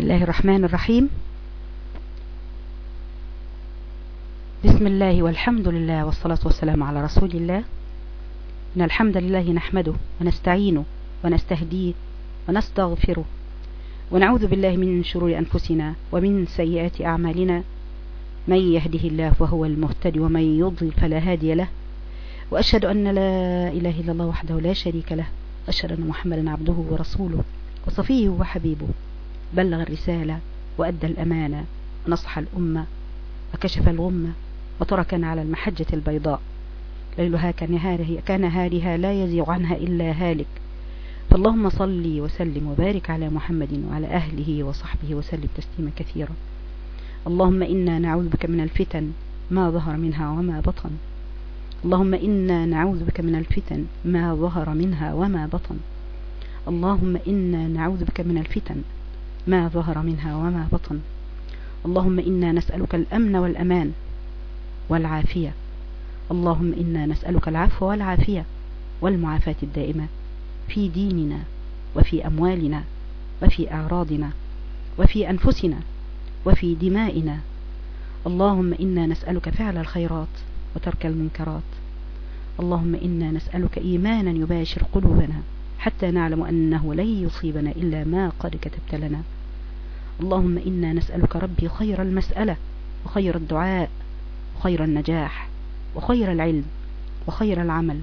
الله الرحمن الرحيم بسم الله والحمد لله والصلاة والسلام على رسول الله إن الحمد لله نحمده ونستعينه ونستهديه ونستغفره ونعوذ بالله من شرور أنفسنا ومن سيئات أعمالنا من يهده الله فهو المهتدي ومن يضل فلا هادي له وأشهد أن لا إله إلا الله وحده لا شريك له أشهد أن محمدا عبده ورسوله وصفيه وحبيبه بلغ الرسالة وأدى الأمانة ونصح الأمة وكشف الغمة وتركنا على المحجة البيضاء. ليلها كنهارها, كنهارها لا يزيغ عنها إلا هالك. فاللهم صل وسلم وبارك على محمد وعلى أهله وصحبه وسلم تسليما كثيرا. اللهم إنا نعوذ بك من الفتن ما ظهر منها وما بطن. اللهم إنا نعوذ بك من الفتن ما ظهر منها وما بطن. اللهم إنا نعوذ بك من الفتن ما ظهر منها وما بطن. اللهم إنا نسألك الأمن والأمان والعافية. اللهم إنا نسألك العفو والعافية والمعافاة الدائمة في ديننا وفي أموالنا وفي أعراضنا وفي أنفسنا وفي دمائنا. اللهم إنا نسألك فعل الخيرات وترك المنكرات. اللهم إنا نسألك إيمانا يباشر قلوبنا حتى نعلم أنه لن يصيبنا إلا ما قد كتبت لنا. اللهم إنا نسألك ربي خير المسألة وخير الدعاء وخير النجاح وخير العلم وخير العمل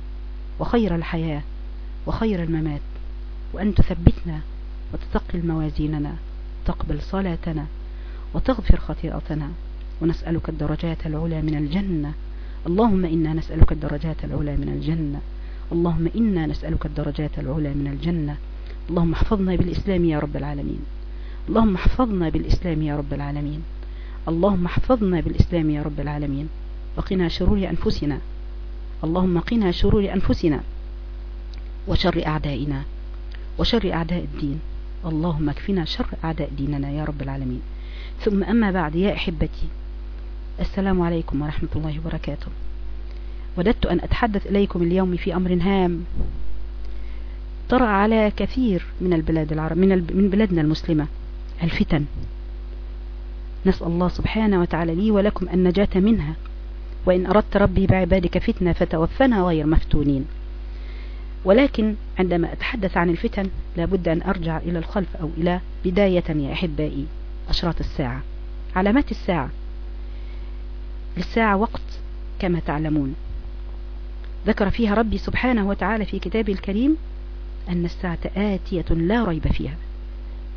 وخير الحياة وخير الممات وأن تثبتنا وتثقل موازيننا تقبل صلاتنا وتغفر خطيئتنا. ونسألك الدرجات العلى من الجنة. اللهم إنا نسألك الدرجات العلى من الجنة. اللهم إنا نسألك الدرجات العلى من الجنة. اللهم احفظنا بالإسلام يا رب العالمين. اللهم احفظنا بالإسلام يا رب العالمين. اللهم احفظنا بالإسلام يا رب العالمين. وقنا شرور أنفسنا. اللهم قنا شرور أنفسنا. وشر أعدائنا. وشر أعداء الدين. اللهم اكفنا شر أعداء ديننا يا رب العالمين. ثم أما بعد يا أحبتي. السلام عليكم ورحمة الله وبركاته. وددت أن أتحدث إليكم اليوم في أمر هام طرأ على كثير من البلاد العرب من, من بلادنا المسلمة الفتن. نسأل الله سبحانه وتعالى لي ولكم النجاة منها. وإن أردت ربي بعبادك فتنة فتوفنا غير مفتونين. ولكن عندما أتحدث عن الفتن لابد أن أرجع إلى الخلف أو إلى بداية يا أحبائي أشراط الساعة. علامات الساعة. للساعة وقت كما تعلمون. ذكر فيها ربي سبحانه وتعالى في كتابه الكريم أن الساعة آتية لا ريب فيها.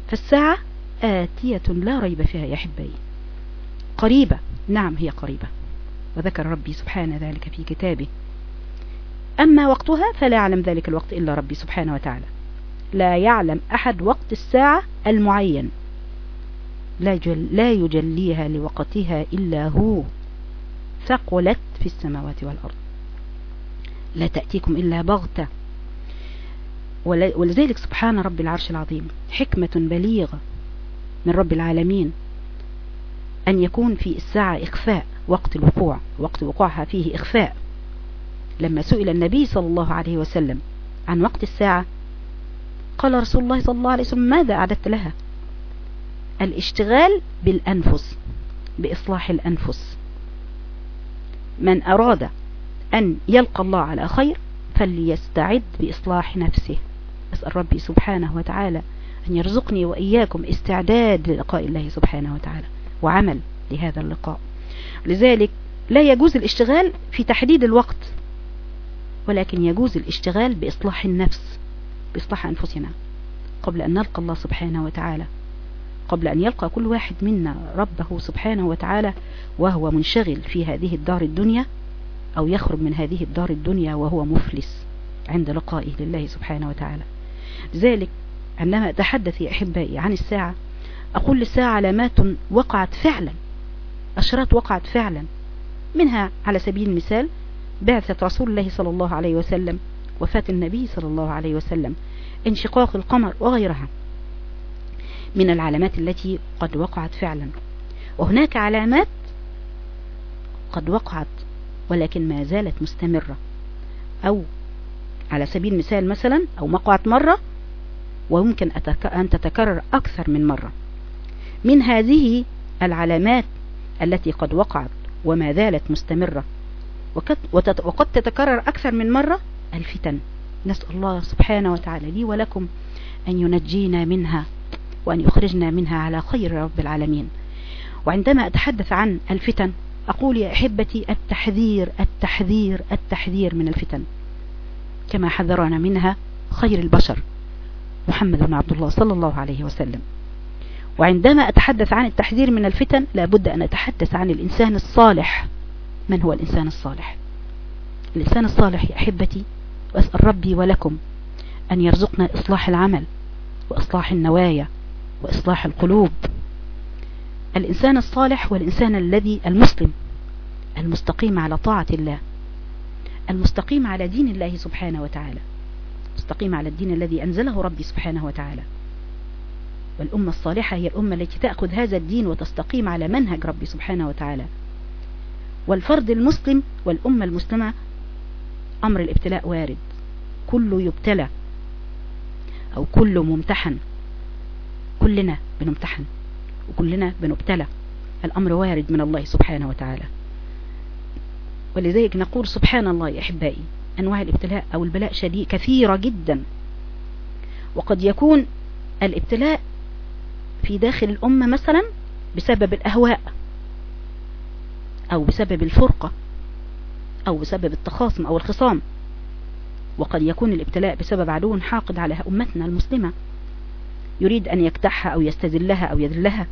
فالساعة آتية لا ريب فيها يا أحبائي. قريبة. نعم هي قريبة. وذكر ربي سبحانه ذلك في كتابه. أما وقتها فلا يعلم ذلك الوقت إلا ربي سبحانه وتعالى. لا يعلم أحد وقت الساعة المعين. لا, جل لا يجليها لوقتها إلا هو. ثقلت في السماوات والأرض. لا تأتيكم إلا بغتة. ولذلك سبحان رب العرش العظيم حكمة بليغة من رب العالمين أن يكون في الساعة إخفاء وقت الوقوع وقت وقوعها فيه إخفاء. لما سئل النبي صلى الله عليه وسلم عن وقت الساعة قال رسول الله صلى الله عليه وسلم ماذا أعددت لها؟ الاشتغال بالأنفس بإصلاح الأنفس. من أراد أن يلقى الله على خير فليستعد بإصلاح نفسه. أسأل ربي سبحانه وتعالى أن يرزقني وإياكم استعداد للقاء الله سبحانه وتعالى وعمل لهذا اللقاء. لذلك لا يجوز الاشتغال في تحديد الوقت ولكن يجوز الاشتغال بإصلاح النفس بإصلاح أنفسنا. قبل أن نلقى الله سبحانه وتعالى قبل أن يلقى كل واحد منا ربه سبحانه وتعالى وهو منشغل في هذه الدار الدنيا أو يخرج من هذه الدار الدنيا وهو مفلس عند لقائه لله سبحانه وتعالى. لذلك عندما أتحدث يا أحبائي عن الساعة. أقول للساعة علامات وقعت فعلا أشرات وقعت فعلا. منها على سبيل المثال بعثة رسول الله صلى الله عليه وسلم وفاة النبي صلى الله عليه وسلم انشقاق القمر وغيرها من العلامات التي قد وقعت فعلا. وهناك علامات قد وقعت ولكن ما زالت مستمرة. أو على سبيل المثال مثلا أو وقعت مرة ويمكن أن تتكرر أكثر من مرة. من هذه العلامات التي قد وقعت وما زالت مستمرة. وقد تتكرر أكثر من مرة الفتن. نسأل الله سبحانه وتعالى لي ولكم أن ينجينا منها وأن يخرجنا منها على خير رب العالمين. وعندما أتحدث عن الفتن أقول يا أحبتي التحذير التحذير التحذير من الفتن. كما حذرنا منها خير البشر محمد بن عبد الله صلى الله عليه وسلم. وعندما أتحدث عن التحذير من الفتن لابد أن أتحدث عن الإنسان الصالح. من هو الإنسان الصالح؟ الإنسان الصالح يا أحبتي وأسأل ربي ولكم أن يرزقنا إصلاح العمل وإصلاح النوايا وإصلاح القلوب. الإنسان الصالح والإنسان الذي المسلم المستقيم على طاعة الله المستقيم على دين الله سبحانه وتعالى مستقيم على الدين الذي أنزله ربي سبحانه وتعالى. والأمة الصالحة هي الأمة التي تأخذ هذا الدين وتستقيم على منهج ربي سبحانه وتعالى. والفرد المسلم والأمة المسلمة أمر الابتلاء وارد. كله يبتلى أو كله ممتحن كلنا بنمتحن. وكلنا بنبتلى. الأمر وارد من الله سبحانه وتعالى. ولذلك نقول سبحان الله يا أحبائي أنواع الابتلاء أو البلاء شديد كثيرة جدا. وقد يكون الابتلاء في داخل الأمة مثلا بسبب الأهواء أو بسبب الفرقة أو بسبب التخاصم أو الخصام. وقد يكون الابتلاء بسبب عدو حاقد على أمتنا المسلمة. يريد أن يكتحها أو يستذلها أو يذلها.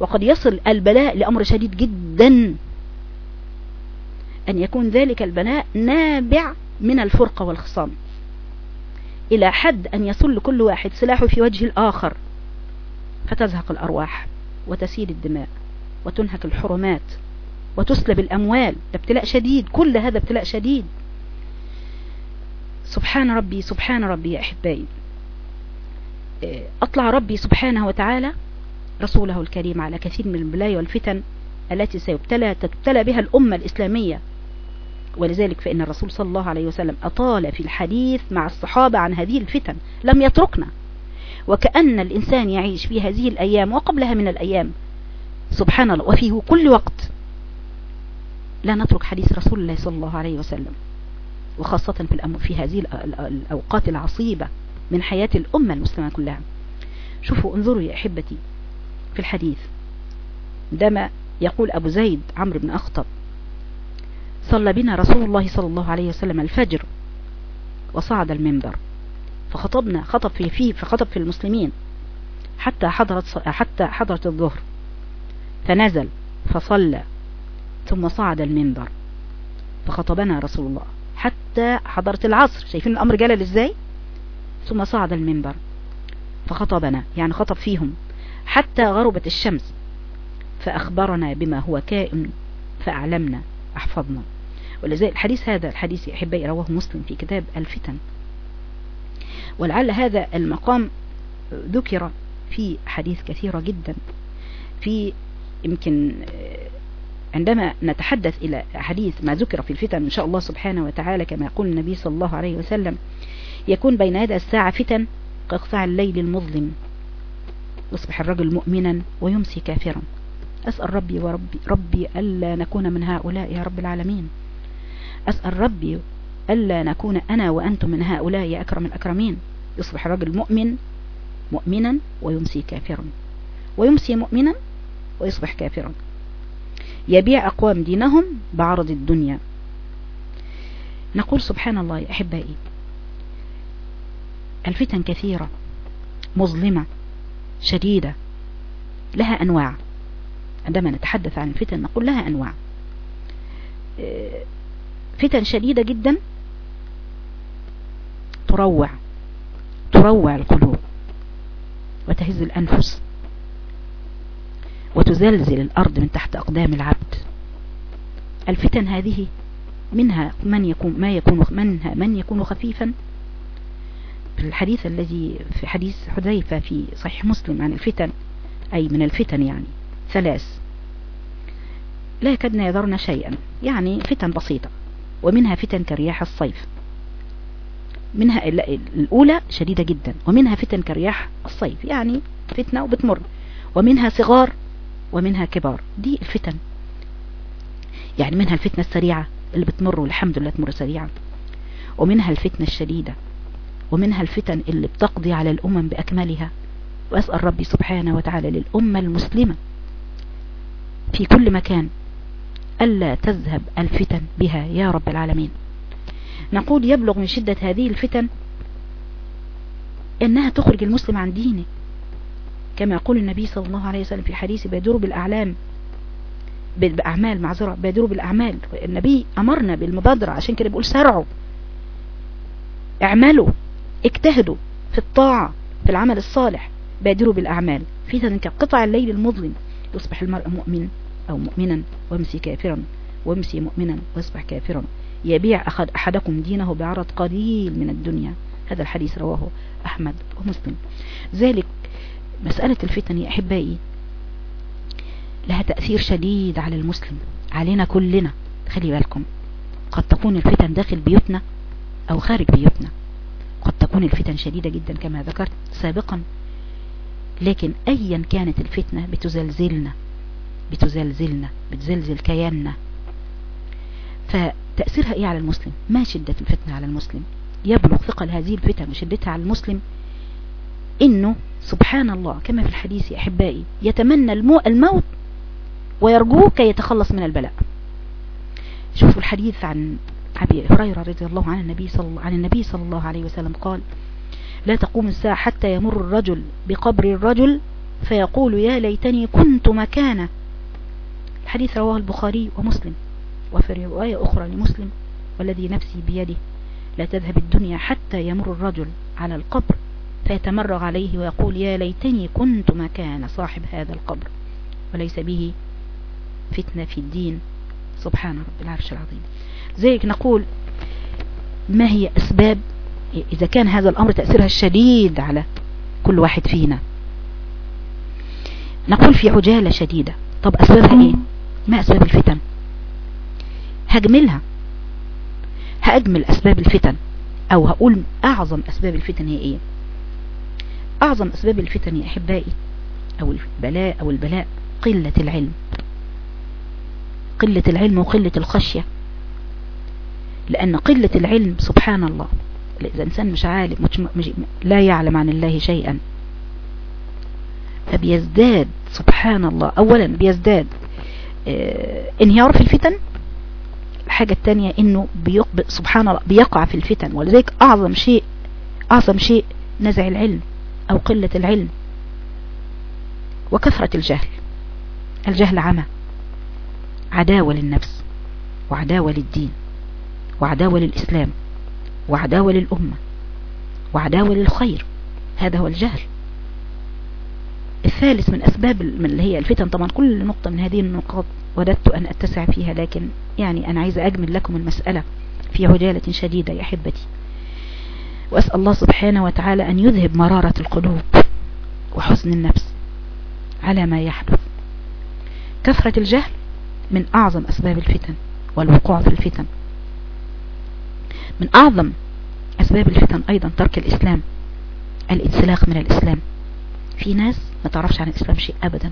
وقد يصل البلاء لأمر شديد جدا. أن يكون ذلك البلاء نابع من الفرقة والخصام. إلى حد أن يصل كل واحد سلاحه في وجه الآخر فتزهق الأرواح وتسيل الدماء وتنهك الحرمات وتسلب الأموال. ده ابتلاء شديد كل هذا ابتلاء شديد. سبحان ربي سبحان ربي يا أحبائي. أطلع ربي سبحانه وتعالى رسوله الكريم على كثير من البلايا والفتن التي سيبتلى تبتلى بها الأمة الإسلامية. ولذلك فإن الرسول صلى الله عليه وسلم أطال في الحديث مع الصحابة عن هذه الفتن لم يتركنا. وكأن الإنسان يعيش في هذه الأيام وقبلها من الأيام سبحان الله وفيه كل وقت. لا نترك حديث رسول الله صلى الله عليه وسلم وخاصة في, في هذه الأوقات العصيبة. من حياة الأمة المسلمة كلها. شوفوا انظروا يا أحبتي في الحديث. عندما يقول أبو زيد عمرو بن أخطب. صلى بنا رسول الله صلى الله عليه وسلم الفجر وصعد المنبر. فخطبنا خطب في فيه فخطب في المسلمين حتى حضرت حتى حضرت الظهر. فنزل فصلى ثم صعد المنبر. فخطبنا رسول الله حتى حضرت العصر. شايفين الأمر جلل إزاي؟ ثم صعد المنبر فخطبنا يعني خطب فيهم حتى غربت الشمس فأخبرنا بما هو كائن فأعلمنا أحفظنا. ولذلك الحديث هذا الحديث يا أحبائي رواه مسلم في كتاب الفتن. ولعل هذا المقام ذكر في حديث كثيرة جدا في يمكن عندما نتحدث إلى حديث ما ذكر في الفتن إن شاء الله سبحانه وتعالى كما يقول النبي صلى الله عليه وسلم يكون بين يدى الساعة فتن كقطع الليل المظلم. يصبح الرجل مؤمنا ويمسي كافرا. أسأل ربي وربي ربي ألا نكون من هؤلاء يا رب العالمين. أسأل ربي ألا نكون أنا وأنتم من هؤلاء يا أكرم الأكرمين. يصبح الرجل مؤمن مؤمنا ويمسي كافرا. ويمسي مؤمنا ويصبح كافرا. يبيع أقوام دينهم بعرض الدنيا. نقول سبحان الله يا أحبائي الفتن كثيرة مظلمة شديدة لها أنواع. عندما نتحدث عن الفتن نقول لها أنواع. فتن شديدة جدا تروع تروع القلوب وتهز الأنفس وتزلزل الأرض من تحت أقدام العبد. الفتن هذه منها من يكون ما يكون منها من يكون خفيفا في الحديث الذي في حديث حذيفة في صحيح مسلم عن الفتن أي من الفتن يعني ثلاث. لا يكدن يذرن شيئا يعني فتن بسيطة ومنها فتن كرياح الصيف. منها الأولى شديدة جدا ومنها فتن كرياح الصيف يعني فتنة وبتمر. ومنها صغار ومنها كبار. دي الفتن. يعني منها الفتنة السريعة اللي بتمر والحمد لله تمر سريعا. ومنها الفتنة الشديدة. ومنها الفتن اللي بتقضي على الأمم بأكملها. وأسأل ربي سبحانه وتعالى للأمة المسلمة في كل مكان ألا تذهب الفتن بها يا رب العالمين. نقول يبلغ من شدة هذه الفتن أنها تخرج المسلم عن دينه. كما يقول النبي صلى الله عليه وسلم في حديث بيدور بالأعلام بأعمال معذرة بيدوروا بالأعمال. النبي أمرنا بالمبادرة عشان كده بيقول سرعوا اعملوا. اجتهدوا في الطاعة في العمل الصالح بادروا بالأعمال. فتن كقطع الليل المظلم. يصبح المرء مؤمن أو مؤمنا وامسي كافرا وامسي مؤمنا واصبح كافرا. يبيع أخذ أحدكم دينه بعرض قليل من الدنيا. هذا الحديث رواه أحمد ومسلم. ذلك مسألة الفتن يا أحبائي لها تأثير شديد على المسلم علينا كلنا. خلي بالكم قد تكون الفتن داخل بيوتنا أو خارج بيوتنا. قد تكون الفتن شديدة جدا كما ذكرت سابقا. لكن أيا كانت الفتنة بتزلزلنا بتزلزلنا بتزلزل كياننا. فتأثيرها إيه على المسلم؟ ما شدة الفتنة على المسلم؟ يبلغ ثقل هذه الفتن وشدتها على المسلم إنه سبحان الله كما في الحديث يا أحبائي يتمنى الموت ويرجوه كي يتخلص من البلاء. شوفوا الحديث عن أبي هريرة رضي الله عن النبي صلى عن النبي صلى الله عليه وسلم قال لا تقوم الساعة حتى يمر الرجل بقبر الرجل فيقول يا ليتني كنت مكانه. الحديث رواه البخاري ومسلم وفي رواية أخرى لمسلم والذي نفسي بيده لا تذهب الدنيا حتى يمر الرجل على القبر فيتمرغ عليه ويقول يا ليتني كنت مكان صاحب هذا القبر وليس به فتنة في الدين. سبحان رب العرش العظيم. ذلك نقول ما هي أسباب؟ إذا كان هذا الأمر تأثيرها الشديد على كل واحد فينا. نقول في عجالة شديدة طب أسبابها إيه؟ ما أسباب الفتن؟ هجملها. هأجمل أسباب الفتن أو هقول أعظم أسباب الفتن هي إيه؟ أعظم أسباب الفتن يا أحبائي أو البلاء أو البلاء قلة العلم. قلة العلم وقلة الخشية. لأن قلة العلم سبحان الله إذا إنسان مش عالم مش لا يعلم عن الله شيئا. فبيزداد سبحان الله أولا بيزداد آه انهيار في الفتن. الحاجة الثانية إنه سبحان الله بيقع في الفتن. ولذلك أعظم شيء أعظم شيء نزع العلم أو قلة العلم وكثرة الجهل. الجهل عمى عداوة للنفس وعداوة للدين. وعداوة للإسلام وعداوة للأمة وعداوة للخير. هذا هو الجهل. الثالث من أسباب من اللي هي الفتن طبعا كل نقطة من هذه النقاط وددت أن أتسع فيها لكن يعني أنا عايزة أجمل لكم المسألة في عجالة شديدة يا أحبتي. وأسأل الله سبحانه وتعالى أن يذهب مرارة القلوب وحزن النفس على ما يحدث. كثرة الجهل من أعظم أسباب الفتن والوقوع في الفتن. من أعظم أسباب الفتن أيضا ترك الإسلام الانسلاخ من الإسلام. في ناس ما تعرفش عن الإسلام شيء أبدا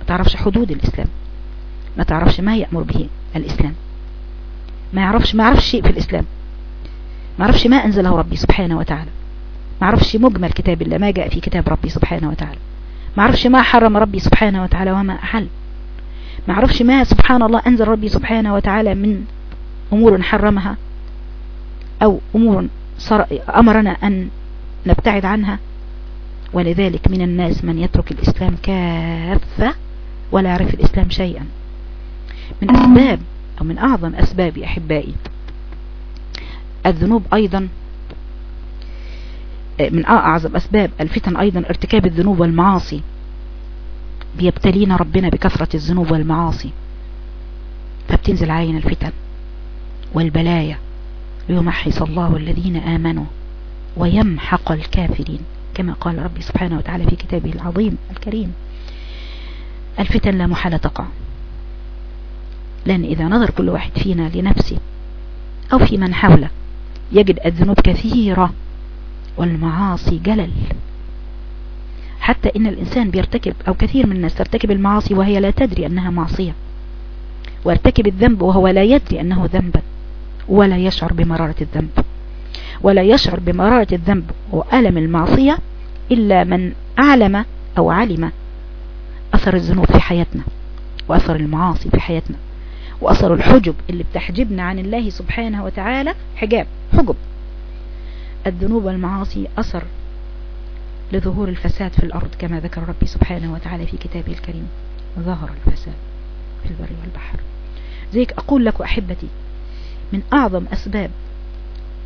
ما تعرفش حدود الإسلام ما تعرفش ما يأمر به الإسلام ما يعرفش ما يعرفش شيء في الإسلام ما يعرفش ما أنزله ربي سبحانه وتعالى ما يعرفش مجمل كتاب الله ما جاء في كتاب ربي سبحانه وتعالى ما يعرفش ما حرم ربي سبحانه وتعالى وما أحل ما يعرفش ما سبحان الله أنزل ربي سبحانه وتعالى من أمور حرمها. أو أمور أمرنا أن نبتعد عنها. ولذلك من الناس من يترك الإسلام كافة ولا يعرف الإسلام شيئا. من أسباب أو من أعظم أسباب أحبائي الذنوب أيضا من أعظم أسباب الفتن أيضا ارتكاب الذنوب والمعاصي. بيبتلينا ربنا بكثرة الذنوب والمعاصي. فبتنزل علينا الفتن والبلايا. ليمحص الله الذين آمنوا ويمحق الكافرين كما قال ربي سبحانه وتعالى في كتابه العظيم الكريم. الفتن لا محالة تقع. لأن إذا نظر كل واحد فينا لنفسه أو في من حوله يجد الذنوب كثيرة والمعاصي جلل. حتى إن الإنسان بيرتكب أو كثير من الناس ترتكب المعاصي وهي لا تدري أنها معصية ويرتكب الذنب وهو لا يدري أنه ذنبا. ولا يشعر بمرارة الذنب. ولا يشعر بمرارة الذنب وألم المعصية إلا من أعلم أو علم أثر الذنوب في حياتنا وأثر المعاصي في حياتنا وأثر الحجب اللي بتحجبنا عن الله سبحانه وتعالى حجاب حجب. الذنوب والمعاصي أثر لظهور الفساد في الأرض كما ذكر ربي سبحانه وتعالى في كتابه الكريم. ظهر الفساد في البر والبحر. زيك أقول لك أحبتي من أعظم أسباب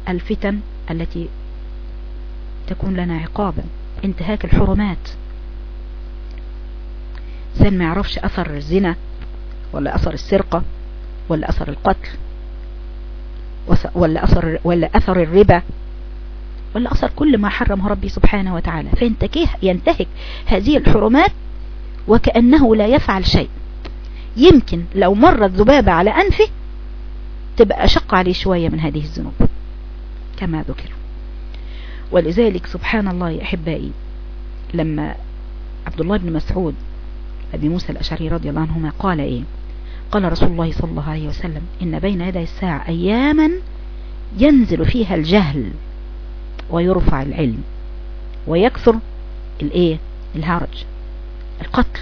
الفتن التي تكون لنا عقابا انتهاك الحرمات. إنسان ما يعرفش أثر الزنا ولا أثر السرقة ولا أثر القتل ولا أثر, ولا أثر الربا ولا أثر كل ما حرمه ربي سبحانه وتعالى. فينتهك هذه الحرمات وكأنه لا يفعل شيء. يمكن لو مرت ذبابة على أنفه تبقى أشق عليه شوية من هذه الذنوب. كما ذكر. ولذلك سبحان الله يا أحبائي لما عبد الله بن مسعود أبي موسى الأشعري رضي الله عنهما قال إيه؟ قال رسول الله صلى الله عليه وسلم إن بين يدي الساعة أياما ينزل فيها الجهل ويرفع العلم ويكثر الإيه؟ الهرج القتل.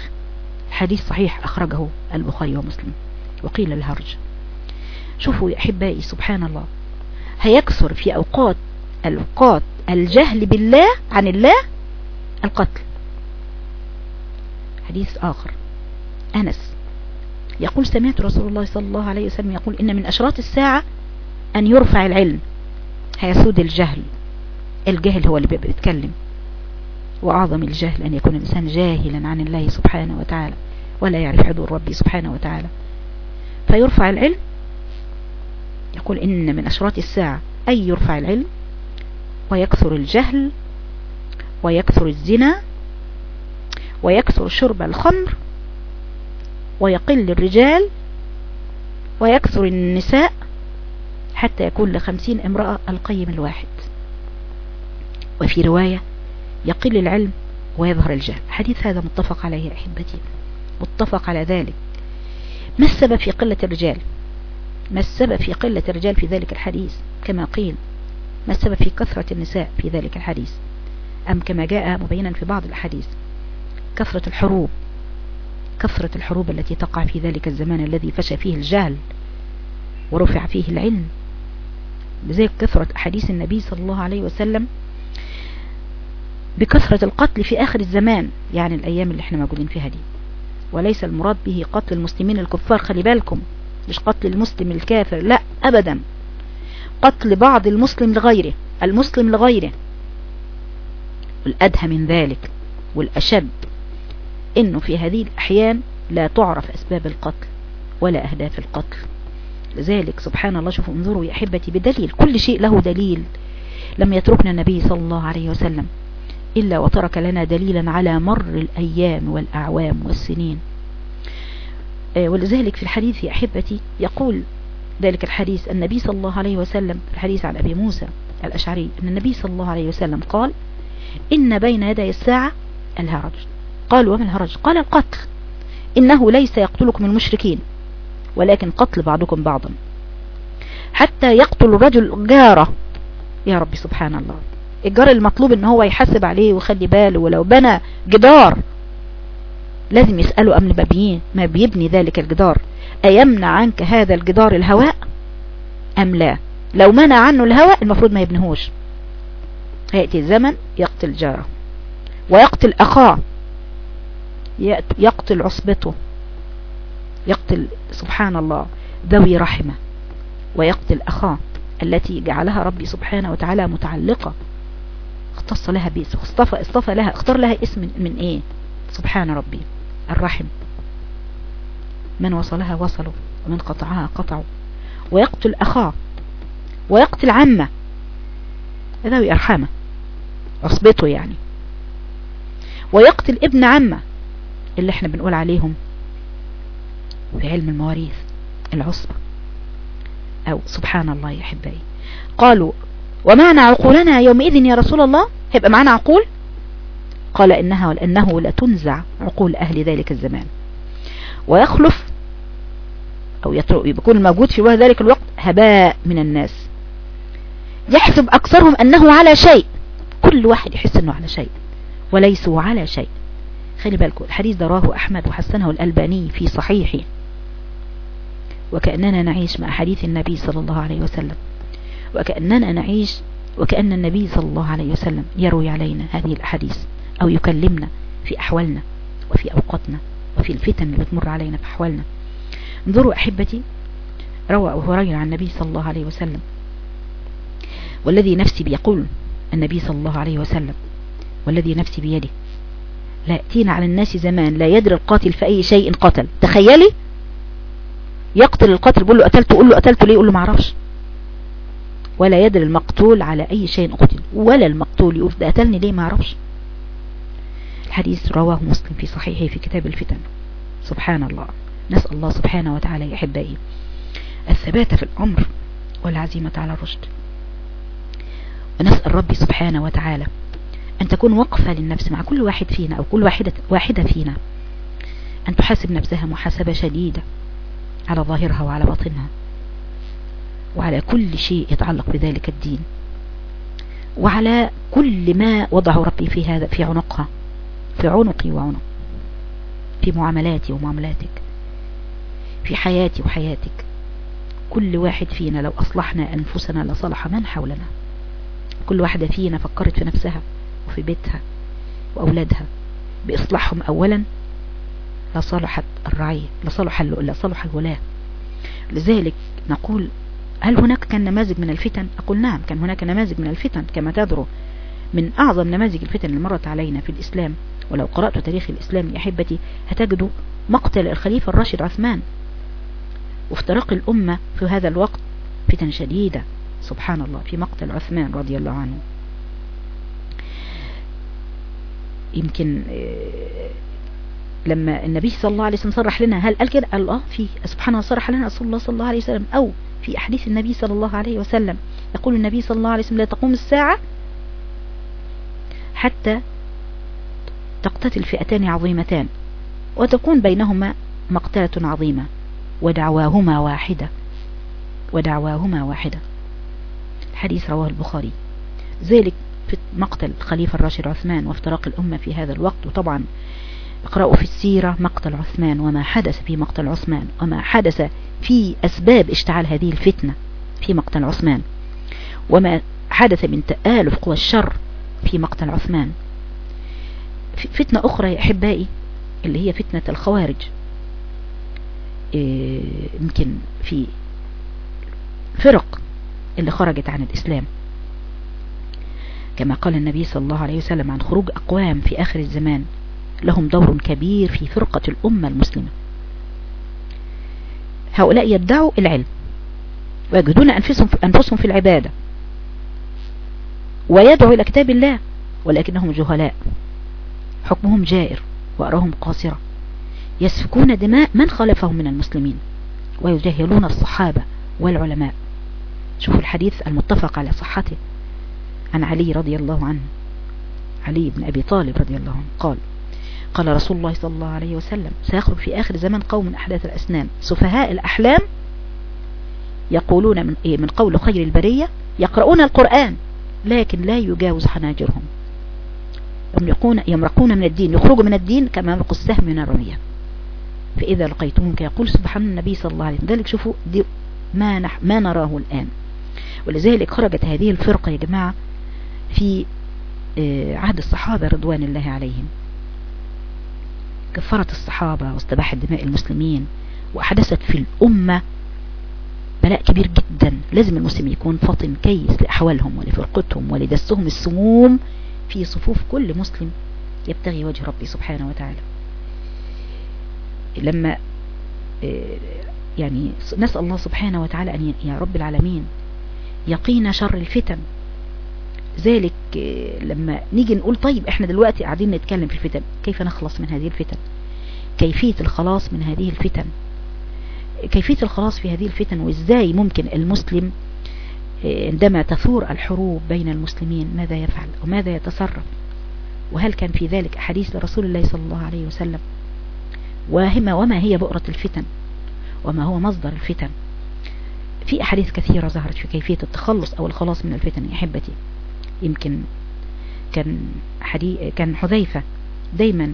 حديث صحيح أخرجه البخاري ومسلم. وقيل الهرج. شوفوا يا أحبائي سبحان الله. هيكثر في أوقات الأوقات الجهل بالله عن الله القتل. حديث آخر. أنس يقول سمعت رسول الله صلى الله عليه وسلم يقول إن من أشراط الساعة أن يرفع العلم. هيسود الجهل. الجهل هو اللي بيتكلم. وأعظم الجهل أن يكون الإنسان جاهلا عن الله سبحانه وتعالى ولا يعرف حضور ربي سبحانه وتعالى. فيرفع العلم يقول إن من أشراط الساعة أي يرفع العلم ويكثر الجهل ويكثر الزنا ويكثر شرب الخمر ويقل الرجال ويكثر النساء حتى يكون لخمسين امرأة القيم الواحد. وفي رواية يقل العلم ويظهر الجهل. حديث هذا متفق عليه أحبتي متفق على ذلك. ما السبب في قلة الرجال؟ ما السبب في قلة الرجال في ذلك الحديث؟ كما قيل ما السبب في كثرة النساء في ذلك الحديث؟ أم كما جاء مبينا في بعض الحديث كثرة الحروب كثرة الحروب التي تقع في ذلك الزمان الذي فشى فيه الجهل ورفع فيه العلم. لذلك كثرة أحاديث النبي صلى الله عليه وسلم بكثرة القتل في آخر الزمان يعني الأيام اللي إحنا موجودين فيها دي. وليس المراد به قتل المسلمين الكفار خلي بالكم. مش قتل المسلم الكافر لا أبدا. قتل بعض المسلم لغيره المسلم لغيره. والأدهى من ذلك والأشد إنه في هذه الأحيان لا تعرف أسباب القتل ولا أهداف القتل. لذلك سبحان الله شوفوا انظروا يا أحبتي بدليل كل شيء له دليل. لم يتركنا النبي صلى الله عليه وسلم إلا وترك لنا دليلا على مر الأيام والأعوام والسنين. ولذلك في الحديث يا أحبتي يقول ذلك الحديث النبي صلى الله عليه وسلم الحديث عن أبي موسى الأشعري أن النبي صلى الله عليه وسلم قال إن بين يدي الساعة الهرج قال وما الهرج؟ قال القتل إنه ليس يقتلكم المشركين ولكن قتل بعضكم بعضا حتى يقتل الرجل جاره. يا ربي سبحان الله. الجار المطلوب إن هو يحاسب عليه ويخلي باله ولو بنى جدار لازم يسأله قبل ما ما بيبني ذلك الجدار. أيمنع عنك هذا الجدار الهواء؟ أم لا؟ لو منع عنه الهواء المفروض ما يبنهوش هيأتي الزمن يقتل جاره. ويقتل أخاه. يقتل عصبته. يقتل سبحان الله ذوي رحمة. ويقتل أخاه التي جعلها ربي سبحانه وتعالى متعلقة. اختص لها اصطفى اصطفى لها اختار لها اسم من إيه؟ سبحان ربي. الرحم. من وصلها وصلوا ومن قطعها قطعوا ويقتل أخاه ويقتل عمه. ذوي أرحامه عصبته يعني. ويقتل ابن عمه اللي إحنا بنقول عليهم في علم المواريث العصبة. أو سبحان الله يا حباي قالوا ومعنى عقولنا يومئذ يا رسول الله؟ هيبقى معنا عقول؟ قال إنها لأنه لتنزع عقول أهل ذلك الزمان. ويخلف أو يكون الموجود في ذلك الوقت هباء من الناس. يحسب أكثرهم أنه على شيء. كل واحد يحس أنه على شيء. وليسوا على شيء. خلي بالكم الحديث ده أحمد وحسنه الألباني في صحيحه. وكأننا نعيش مع حديث النبي صلى الله عليه وسلم. وكأننا نعيش وكأن النبي صلى الله عليه وسلم يروي علينا هذه الأحاديث. أو يكلمنا في أحوالنا وفي أوقاتنا وفي الفتن اللي بتمر علينا في أحوالنا. انظروا أحبتي روى أبو هريرة عن النبي صلى الله عليه وسلم. والذي نفسي بيقول النبي صلى الله عليه وسلم والذي نفسي بيده. لا يأتينا على الناس زمان لا يدري القاتل في أي شيء قتل تخيلي! يقتل القاتل بيقول له قتلته قول له قتلته ليه؟ يقول له معرفش ولا يدري المقتول على أي شيء قتل. ولا المقتول يقول ده قتلني ليه؟ معرفش الحديث رواه مسلم في صحيحه في كتاب الفتن. سبحان الله. نسأل الله سبحانه وتعالى يا أحبائي الثبات في الأمر والعزيمة على الرشد. ونسأل ربي سبحانه وتعالى أن تكون وقفة للنفس مع كل واحد فينا أو كل واحدة, واحدة فينا. أن تحاسب نفسها محاسبة شديدة على ظاهرها وعلى باطنها. وعلى كل شيء يتعلق بذلك الدين. وعلى كل ما وضعه ربي في هذا في عنقها. في عنقي وعنق في معاملاتي ومعاملاتك في حياتي وحياتك. كل واحد فينا لو أصلحنا أنفسنا لصلح من حولنا. كل واحدة فينا فكرت في نفسها وفي بيتها وأولادها بإصلاحهم أولا لصلحت الرعية لصلح لصلح الولاة. لذلك نقول هل هناك كان نماذج من الفتن؟ أقول نعم كان هناك نماذج من الفتن كما تدروا من أعظم نماذج الفتن اللي مرت علينا في الإسلام ولو قرأت تاريخ الإسلام يا أحبتي هتجدوا مقتل الخليفة الراشد عثمان. وافتراق الأمة في هذا الوقت فتن شديدة. سبحان الله في مقتل عثمان رضي الله عنه. يمكن آه، لما النبي صلى الله عليه وسلم صرح لنا هل قال كده؟ قال آه في سبحان الله صرح لنا رسول الله صلى الله عليه وسلم. أو في أحاديث النبي صلى الله عليه وسلم. يقول النبي صلى الله عليه وسلم لا تقوم الساعة حتى تقتتل فئتان عظيمتان وتكون بينهما مقتلة عظيمة ودعواهما واحدة ودعواهما واحدة. الحديث رواه البخاري. ذلك في مقتل الخليفة الراشد عثمان وافتراق الأمة في هذا الوقت وطبعا اقرأوا في السيرة مقتل عثمان وما حدث في مقتل عثمان وما حدث في أسباب اشتعال هذه الفتنة في مقتل عثمان وما حدث من تآلف قوى الشر في مقتل عثمان. فتنة أخرى يا أحبائي اللي هي فتنة الخوارج. إيه، يمكن في فرق اللي خرجت عن الإسلام. كما قال النبي صلى الله عليه وسلم عن خروج أقوام في آخر الزمان لهم دور كبير في فرقة الأمة المسلمة. هؤلاء يدعوا العلم ويجدون أنفسهم في, أنفسهم في العبادة ويدعوا إلى كتاب الله ولكنهم جهلاء. حكمهم جائر وأراهم قاصرة. يسفكون دماء من خالفهم من المسلمين ويجهلون الصحابة والعلماء. شوفوا الحديث المتفق على صحته. عن علي رضي الله عنه. علي بن أبي طالب رضي الله عنه قال قال رسول الله صلى الله عليه وسلم سيخرج في آخر زمن قوم من أحداث الأسنان. سفهاء الأحلام يقولون من, إيه من قول خير البرية يقرؤون القرآن لكن لا يجاوز حناجرهم. يمرقون, يمرقون من الدين يخرجوا من الدين كما يمرق السهم من الرمية. فإذا لقيتهم كيقول سبحان النبي صلى الله عليه وسلم. ذلك شوفوا دي ما, نح ما نراه الآن. ولذلك خرجت هذه الفرقة يا جماعة في آه، عهد الصحابة رضوان الله عليهم. كفرت الصحابة واستباحت دماء المسلمين وأحدثت في الأمة بلاء كبير جدا. لازم المسلم يكون فاطن كيس لأحوالهم ولفرقتهم ولدسهم السموم في صفوف كل مسلم يبتغي وجه ربي سبحانه وتعالى. لما آه، يعني نسأل الله سبحانه وتعالى أن يا رب العالمين يقينا شر الفتن. ذلك آه، لما نيجي نقول طيب إحنا دلوقتي قاعدين نتكلم في الفتن كيف نخلص من هذه الفتن؟ كيفية الخلاص من هذه الفتن؟ كيفية الخلاص في هذه الفتن؟ وإزاي ممكن المسلم عندما تثور الحروب بين المسلمين ماذا يفعل؟ وماذا يتصرف؟ وهل كان في ذلك أحاديث لرسول الله صلى الله عليه وسلم؟ وهما وما هي بؤرة الفتن؟ وما هو مصدر الفتن؟ في أحاديث كثيرة ظهرت في كيفية التخلص أو الخلاص من الفتن يا أحبتي. يمكن كان حديث كان حذيفة دايما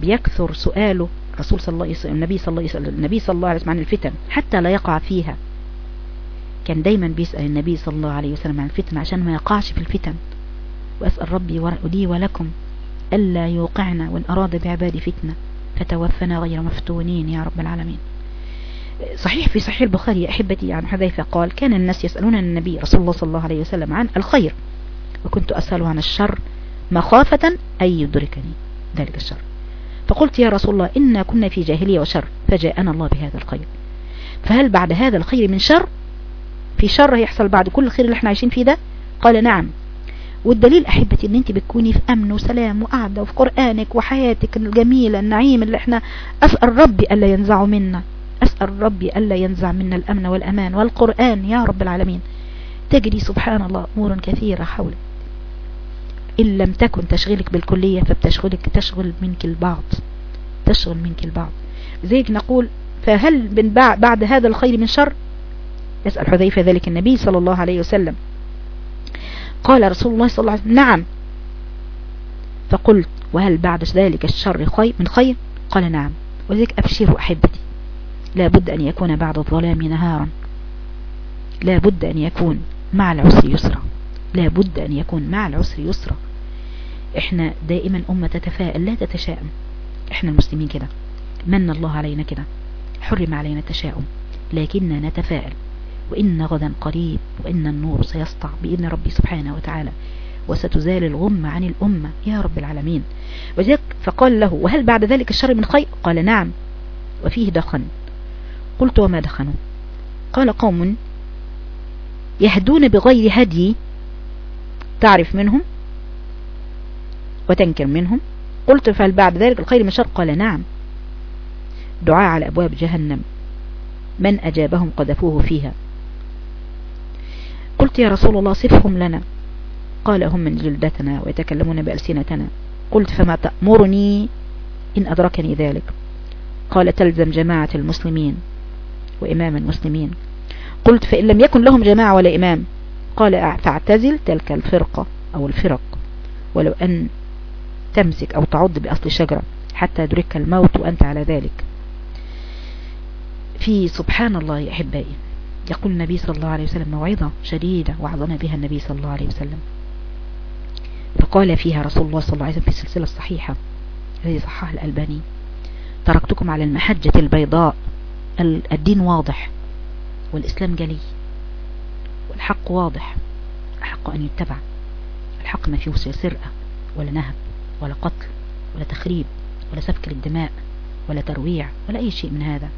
بيكثر سؤاله رسول صلى الله عليه النبي صلى الله عليه وسلم النبي صلى الله عليه وسلم عن الفتن حتى لا يقع فيها. كان دايما بيسأل النبي صلى الله عليه وسلم عن الفتن عشان ما يقعش في الفتن. وأسأل ربي لي ولكم ألا يوقعنا وإن أراد بعبادي فتنة فتوفنا غير مفتونين يا رب العالمين. صحيح في صحيح البخاري يا أحبتي عن حذيفة قال كان الناس يسألون النبي رسول الله صلى الله عليه وسلم عن الخير وكنت أسأله عن الشر مخافة أن يدركني ذلك الشر. فقلت يا رسول الله إنا كنا في جاهلية وشر فجاءنا الله بهذا الخير. فهل بعد هذا الخير من شر؟ في شر هيحصل بعد كل الخير اللي إحنا عايشين فيه ده؟ قال نعم. والدليل أحبتي إن أنت بتكوني في أمن وسلام وقعدة وفي قرآنك وحياتك الجميلة النعيم اللي إحنا أسأل ربي ألا ينزعه منا. أسأل ربي ألا ينزع منا الأمن والأمان والقرآن يا رب العالمين. تجري سبحان الله أمور كثيرة حولك. إن لم تكن تشغلك بالكلية فبتشغلك تشغل منك البعض. تشغل منك البعض. زيك نقول فهل من بعد هذا الخير من شر؟ يسأل حذيفة ذلك النبي صلى الله عليه وسلم. قال رسول الله صلى الله عليه وسلم نعم. فقلت وهل بعد ذلك الشر خير من خير؟ قال نعم. وذلك أبشروا أحبتي. لا بد أن يكون بعد الظلام نهارا. لا بد أن يكون مع العسر يسرا. لا بد أن يكون مع العسر يسرا. إحنا دائما أمة تتفائل لا تتشائم إحنا المسلمين كده. من الله علينا كده. حرم علينا التشاؤم. لكننا نتفائل وإن غدا قريب وإن النور سيسطع بإذن ربي سبحانه وتعالى وستزال الغمة عن الأمة. يا رب العالمين. فقال له وهل بعد ذلك الشر من خير؟ قال نعم وفيه دخن. قلت وما دخنوا قال قوم يهدون بغير هدي تعرف منهم؟ وتنكر منهم؟ قلت فهل بعد ذلك الخير من شر؟ قال نعم. دعاء على أبواب جهنم. من أجابهم قذفوه فيها. قلت يا رسول الله صفهم لنا. قال هم من جلدتنا ويتكلمون بألسنتنا. قلت فما تأمرني إن أدركني ذلك؟ قال تلزم جماعة المسلمين وإمام المسلمين. قلت فإن لم يكن لهم جماعة ولا إمام. قال فاعتزل تلك الفرقة أو الفرق ولو أن تمسك أو تعض بأصل شجرة حتى يدرك الموت وأنت على ذلك. في سبحان الله يا أحبائي يقول النبي صلى الله عليه وسلم موعظة شديدة وعظنا بها النبي صلى الله عليه وسلم. فقال فيها رسول الله صلى الله عليه وسلم في السلسلة الصحيحة الذي صححها الألباني تركتكم على المحجة البيضاء الدين واضح والإسلام جلي والحق واضح الحق أن يتبع. الحق ما فيه سرقة ولا نهب ولا قتل ولا تخريب ولا سفك للدماء ولا ترويع ولا أي شيء من هذا.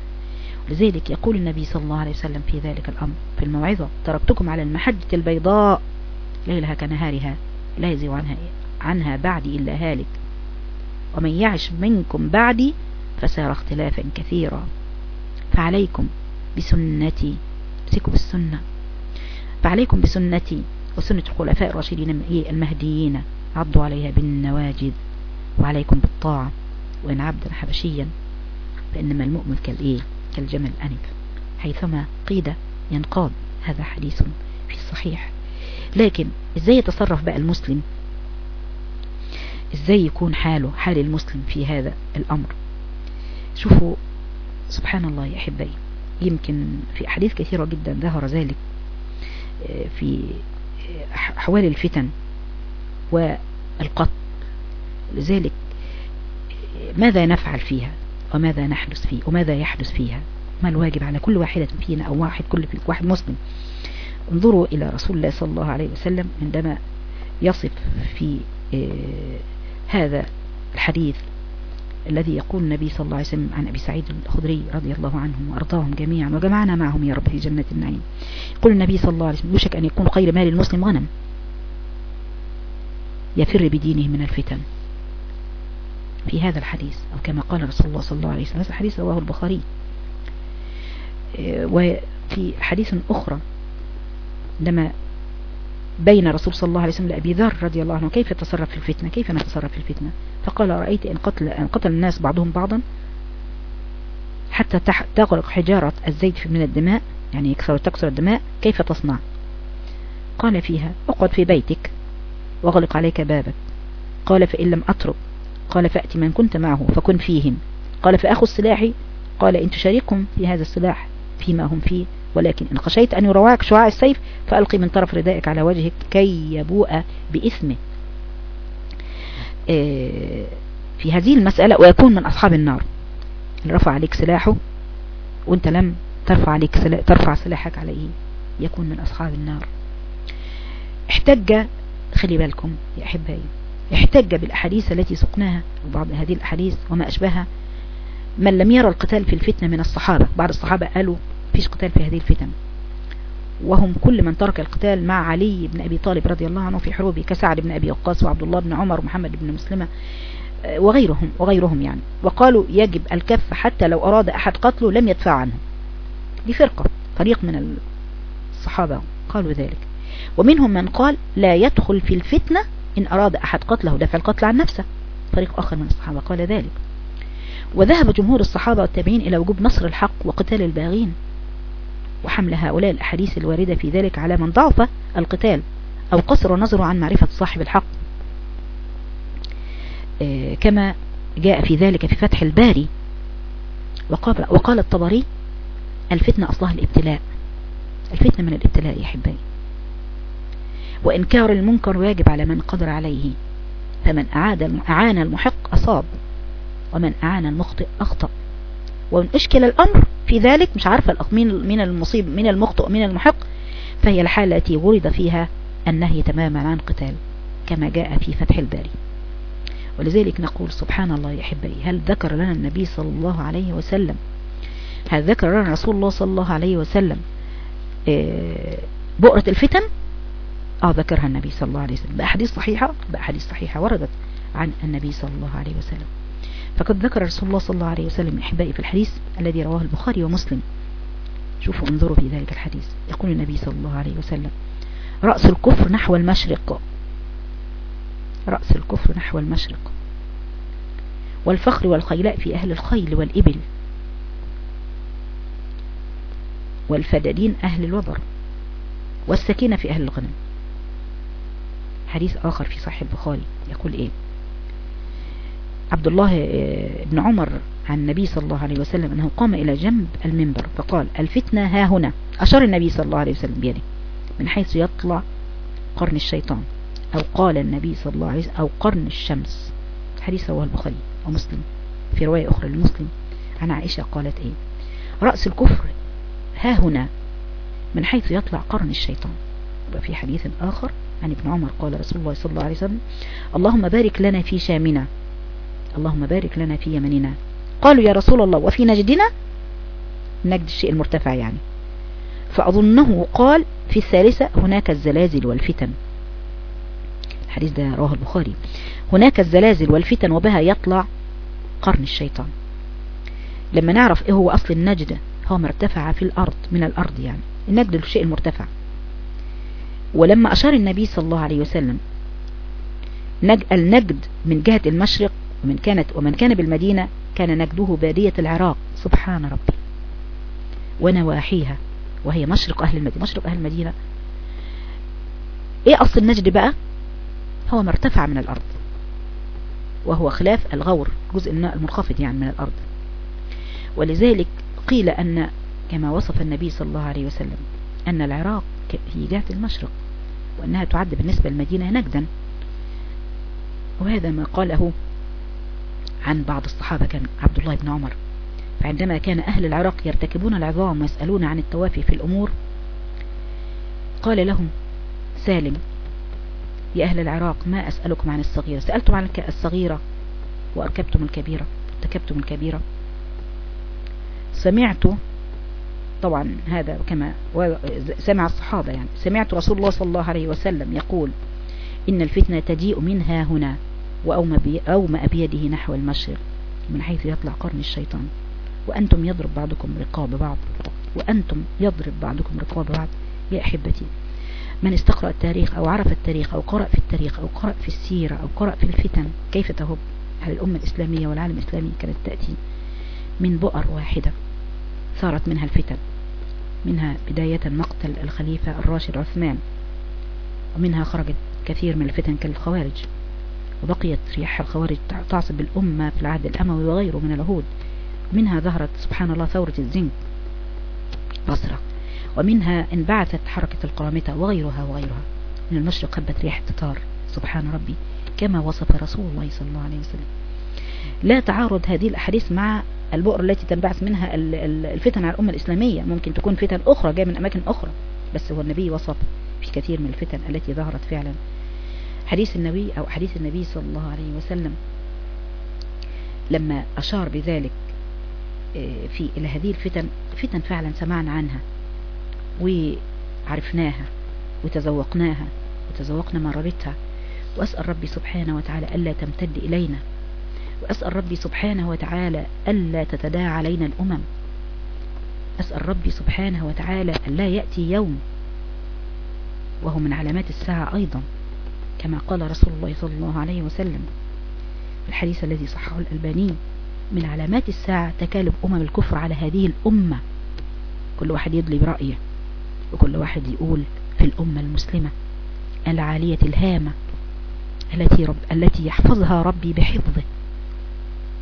لذلك يقول النبي صلى الله عليه وسلم في ذلك الأمر في الموعظة تركتكم على المحجة البيضاء. ليلها كنهارها لا يزيو عنها, عنها بعدي إلا هالك. ومن يعش منكم بعدي فسار اختلافا كثيرا. فعليكم بسنتي. امسكوا بالسنة. فعليكم بسنتي. وسنة الخلفاء الراشدين المهديين عضوا عليها بالنواجذ وعليكم بالطاعة. وإن عبدا حبشيا فإنما المؤمن كالإيه؟ كالجمل أنف حيثما قيد ينقاد هذا حديث في الصحيح. لكن إزاي يتصرف بقى المسلم؟ إزاي يكون حاله حال المسلم في هذا الأمر؟ شوفوا سبحان الله يا أحبائي يمكن في أحاديث كثيرة جدا ظهر ذلك آه، في أحوال الفتن والقتل. لذلك ماذا نفعل فيها؟ وماذا نحدث فيه؟ وماذا يحدث فيها؟ ما الواجب على كل واحدة فينا أو واحد كل واحد مسلم؟ انظروا إلى رسول الله صلى الله عليه وسلم عندما يصف في آه، هذا الحديث الذي يقول النبي صلى الله عليه وسلم عن أبي سعيد الخدري رضي الله عنهم وأرضاهم جميعا وجمعنا معهم يا رب في جنة النعيم. يقول النبي صلى الله عليه وسلم يوشك أن يكون خير مال المسلم غنم يفر بدينه من الفتن. في هذا الحديث أو كما قال رسول الله صلى الله عليه وسلم هذا الحديث رواه البخاري. وفي حديث أخرى لما بين الرسول صلى الله عليه وسلم لأبي ذر رضي الله عنه كيف تصرف في الفتنة؟ كيف نتصرف في الفتنة؟ فقال رأيت إن قتل, إن قتل الناس بعضهم بعضا حتى تغرق حجارة الزيت من الدماء يعني يكسر تكسر الدماء كيف تصنع؟ قال فيها أقعد في بيتك وأغلق عليك بابك. قال فإن لم أترك قال فأت من كنت معه فكن فيهم. قال فأخذ سلاحي قال إن تشاركهم في هذا السلاح فيما هم فيه ولكن إن خشيت أن يرواك شعاع السيف فألقي من طرف ردائك على وجهك كي يبوء بإثمه. آه، في هذه المسألة ويكون من أصحاب النار. رفع عليك سلاحه وإنت لم ترفع عليك سلاح ترفع سلاحك عليه يكون من أصحاب النار. احتج خلي بالكم يا أحبائي. احتج بالأحاديث التي سقناها وبعض هذه الأحاديث وما أشبهها. من لم يرى القتال في الفتنة من الصحابة بعض الصحابة قالوا فيش قتال في هذه الفتن. وهم كل من ترك القتال مع علي بن أبي طالب رضي الله عنه في حروبه كسعد بن أبي وقاص وعبد الله بن عمر ومحمد بن مسلمة آه، وغيرهم وغيرهم يعني. وقالوا يجب الكف حتى لو أراد أحد قتله لم يدفع عنه. دي فرقة فريق من الصحابة قالوا ذلك. ومنهم من قال لا يدخل في الفتنة إن أراد أحد قتله دفع القتل عن نفسه. فريق آخر من الصحابة قال ذلك. وذهب جمهور الصحابة والتابعين إلى وجوب نصر الحق وقتال الباغين وحمل هؤلاء الأحاديث الواردة في ذلك على من ضعف القتال أو قصر نظره عن معرفة صاحب الحق. آه، كما جاء في ذلك في فتح الباري وقال, الطبري الفتنة أصلها الابتلاء. الفتنة من الابتلاء يا حباي وإنكار المنكر واجب على من قدر عليه. فمن أعاد أعان المحق أصاب ومن أعان المخطئ أخطأ. وإن أشكل الأمر في ذلك مش عارفة من من المصيب من المخطئ من المحق فهي الحالة التي ورد فيها النهي تماما عن قتال كما جاء في فتح الباري. ولذلك نقول سبحان الله يا حبي هل ذكر لنا النبي صلى الله عليه وسلم هل ذكر لنا رسول الله صلى الله عليه وسلم آه، بؤرة الفتن؟ آه ذكرها النبي صلى الله عليه وسلم. بأحاديث صحيحة بأحاديث صحيحة وردت عن النبي صلى الله عليه وسلم. فقد ذكر رسول الله صلى الله عليه وسلم إحبائي في الحديث الذي رواه البخاري ومسلم. شوفوا انظروا في ذلك الحديث. يقول النبي صلى الله عليه وسلم رأس الكفر نحو المشرق. رأس الكفر نحو المشرق. والفخر والخيلاء في أهل الخيل والإبل. والفدادين أهل الوبر. والسكينة في أهل الغنم. حديث آخر في صحيح البخاري يقول إيه؟ عبد الله آه، بن عمر عن النبي صلى الله عليه وسلم أنه قام إلى جنب المنبر فقال الفتنة ها هنا أشار النبي صلى الله عليه وسلم بيده من حيث يطلع قرن الشيطان أو قال النبي صلى الله عليه وسلم أو قرن الشمس. حديث رواه البخاري ومسلم في رواية أخرى للمسلم عن عائشة قالت إيه؟ رأس الكفر ها هنا من حيث يطلع قرن الشيطان. وفي حديث آخر عن ابن عمر قال رسول الله صلى الله عليه وسلم اللهم بارك لنا في شامنا. اللهم بارك لنا في يمننا. قالوا يا رسول الله وفي نجدنا؟ نجد الشيء المرتفع يعني. فأظنه قال في الثالثة هناك الزلازل والفتن. الحديث ده رواه البخاري. هناك الزلازل والفتن وبها يطلع قرن الشيطان. لما نعرف إيه هو أصل النجد هو مرتفع في الأرض من الأرض يعني. النجد الشيء المرتفع. ولما أشار النبي صلى الله عليه وسلم النجد من جهة المشرق ومن كانت ومن كان بالمدينة كان نجده بادية العراق. سبحان ربي. ونواحيها وهي مشرق أهل المدينة مشرق أهل المدينة. إيه أصل النجد بقى؟ هو مرتفع من الأرض وهو خلاف الغور جزء المنخفض يعني من الأرض. ولذلك قيل أن كما وصف النبي صلى الله عليه وسلم أن العراق في جهة المشرق. وأنها تعد بالنسبة للمدينة نجدا. وهذا ما قاله عن بعض الصحابة كان عبد الله بن عمر. فعندما كان أهل العراق يرتكبون العظام ويسألون عن التوافي في الأمور قال لهم سالم يا أهل العراق ما أسألكم عن الصغيرة؟ سألتم عن الصغيرة وأركبتم الكبيرة ارتكبتم الكبيرة. سمعت طبعا هذا كما سمع الصحابة يعني. سمعت رسول الله صلى الله عليه وسلم يقول إن الفتنة تجيء منها هنا وأومأ بيده نحو المشرق من حيث يطلع قرن الشيطان. وأنتم يضرب بعضكم رقاب بعض وأنتم يضرب بعضكم رقاب بعض. يا أحبتي من استقرأ التاريخ أو عرف التاريخ أو قرأ في التاريخ أو قرأ في السيرة أو قرأ في الفتن كيف تهب؟ على الأمة الإسلامية والعالم الإسلامي كانت تأتي من بؤر واحدة؟ صارت منها الفتن منها بداية مقتل الخليفة الراشد عثمان ومنها خرجت كثير من الفتن كالخوارج وبقيت رياح الخوارج تعصب الأمة في العهد الأموي وغيره من العهود ومنها ظهرت سبحان الله ثورة الزنك بصرة ومنها انبعثت حركة القرامطة وغيرها وغيرها. من المشرق هبت رياح التتار سبحان ربي كما وصف رسول الله صلى الله عليه وسلم. لا تعارض هذه الأحاديث مع البؤر التي تنبعث منها الفتن على الأمة الإسلامية. ممكن تكون فتن أخرى جاية من أماكن أخرى. بس هو النبي وصف في كثير من الفتن التي ظهرت فعلا. حديث النبي أو حديث النبي صلى الله عليه وسلم لما أشار بذلك آه، في إلى هذه الفتن فتن فعلا سمعنا عنها وعرفناها وتذوقناها وتذوقنا مرارتها وأسأل ربي سبحانه وتعالى ألا تمتد إلينا. وأسأل ربي سبحانه وتعالى ألا تتداعى علينا الأمم. أسأل ربي سبحانه وتعالى ألا يأتي يوم وهو من علامات الساعة أيضا كما قال رسول الله صلى الله عليه وسلم. الحديث الذي صححه الألباني من علامات الساعة تكالب أمم الكفر على هذه الأمة. كل واحد يدلي برأيه وكل واحد يقول في الأمة المسلمة العالية الهامة التي, رب التي يحفظها ربي بحفظه.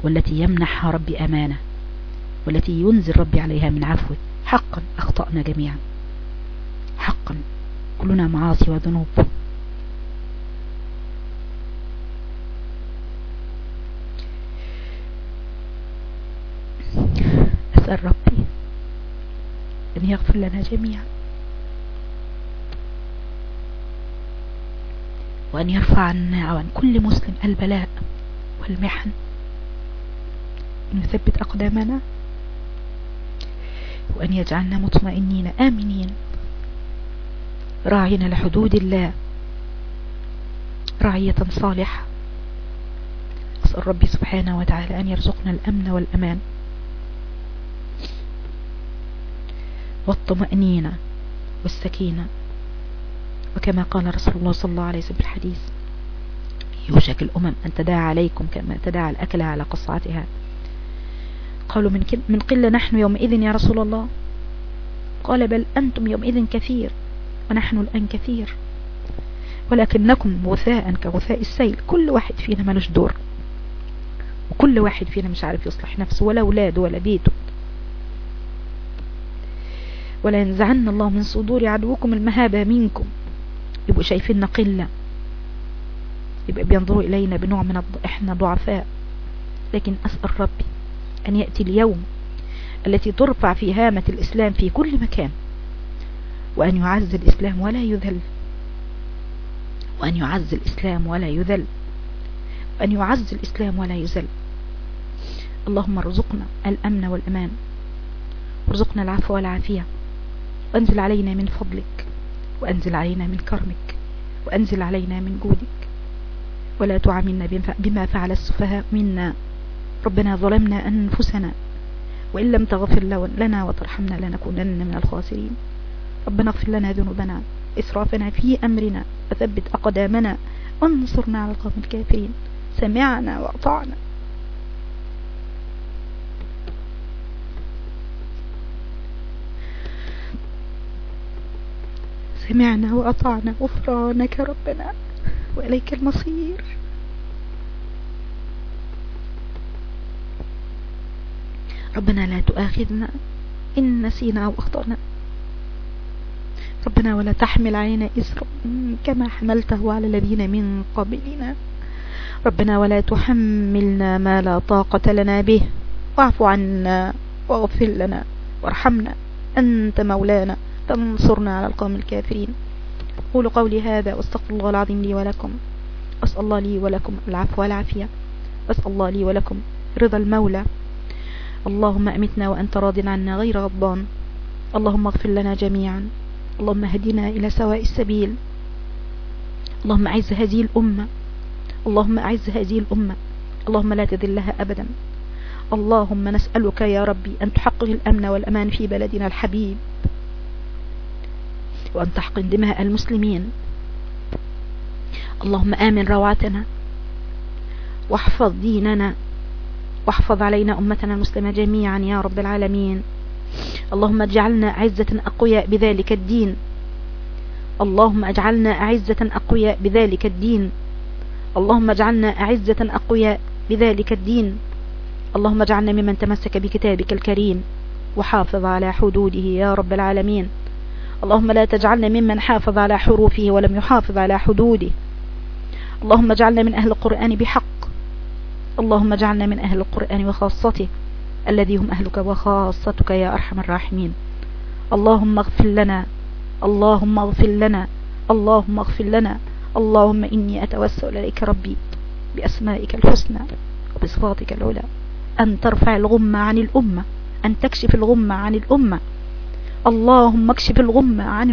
والتي يمنحها ربي أمانة والتي ينزل ربي عليها من عفوه حقا أخطأنا جميعا. حقا كلنا معاصي وذنوب. أسأل ربي أن يغفر لنا جميعا. وأن يرفع عنا وعن كل مسلم البلاء والمحن. أن يثبت أقدامنا؟ وأن يجعلنا مطمئنين آمنين. راعين لحدود الله. رعية صالحة. أسأل ربي سبحانه وتعالى أن يرزقنا الأمن والأمان. والطمأنينة والسكينة. وكما قال رسول الله صلى الله عليه وسلم الحديث يوشك الأمم أن تداعى عليكم كما تداعى الأكل على قصعتها. قالوا من, من قلة نحن يومئذ يا رسول الله. قال بل أنتم يومئذ كثير ونحن الآن كثير. ولكنكم غثاء كغثاء السيل. كل واحد فينا ملوش دور. وكل واحد فينا مش عارف يصلح نفسه ولا أولاده ولا بيته ولا ينزعن الله من صدور عدوكم المهابة منكم. يبقوا شايفيننا قلة. يبقى بينظروا إلينا بنوع من الض... إحنا ضعفاء. لكن أسأل ربي أن يأتي اليوم التي ترفع في هامة الإسلام في كل مكان وأن يعز الإسلام ولا يذل وأن يعز الإسلام ولا يذل وأن يعز الإسلام ولا يذل. اللهم ارزقنا الأمن والأمان وارزقنا العفو والعافية. وأنزل علينا من فضلك وأنزل علينا من كرمك وأنزل علينا من جودك. ولا تعاملنا بما فعل السفهاء منا. ربنا ظلمنا أنفسنا وإن لم تغفر لنا وترحمنا لنكونن من الخاسرين. ربنا اغفر لنا ذنوبنا إسرافنا في أمرنا وثبت أقدامنا وانصرنا على القوم الكافرين. سمعنا وأطعنا. سمعنا وأطعنا. غفرانك ربنا وإليك المصير. ربنا لا تؤاخذنا إن نسينا أو أخطأنا. ربنا ولا تحمل علينا إسرا كما حملته على الذين من قبلنا. ربنا ولا تحملنا ما لا طاقة لنا به. واعف عنا واغفر لنا وارحمنا. أنت مولانا. فانصرنا على القوم الكافرين. قولوا قولي هذا واستغفر الله العظيم لي ولكم. أسأل الله لي ولكم العفو والعافية. أسأل الله لي ولكم رضا المولى. اللهم أمتنا وأنت راض عنا غير غضبان. اللهم اغفر لنا جميعا. اللهم اهدنا إلى سواء السبيل. اللهم أعز هذه الأمة. اللهم أعز هذه الأمة. اللهم لا تذلها أبدا. اللهم نسألك يا ربي أن تحقق الأمن والأمان في بلدنا الحبيب. وأن تحقن دماء المسلمين. اللهم آمن روعتنا واحفظ ديننا. واحفظ علينا أمتنا المسلمة جميعا يا رب العالمين. اللهم اجعلنا عزة أقوياء بذلك الدين. اللهم اجعلنا أعزة أقوياء بذلك الدين. اللهم اجعلنا أعزة أقوياء بذلك الدين. اللهم اجعلنا ممن تمسك بكتابك الكريم وحافظ على حدوده يا رب العالمين. اللهم لا تجعلنا ممن حافظ على حروفه ولم يحافظ على حدوده. اللهم اجعلنا من أهل القرآن بحق. اللهم اجعلنا من أهل القرآن وخاصته الذي هم أهلك وخاصتك يا أرحم الراحمين. اللهم اغفر لنا اللهم اغفر لنا اللهم اغفر لنا. اللهم إني أتوسل إليك ربي بأسمائك الحسنى وبصفاتك العلى. أن ترفع الغمة عن الأمة أن تكشف الغمة عن الأمة. اللهم اكشف الغمة عن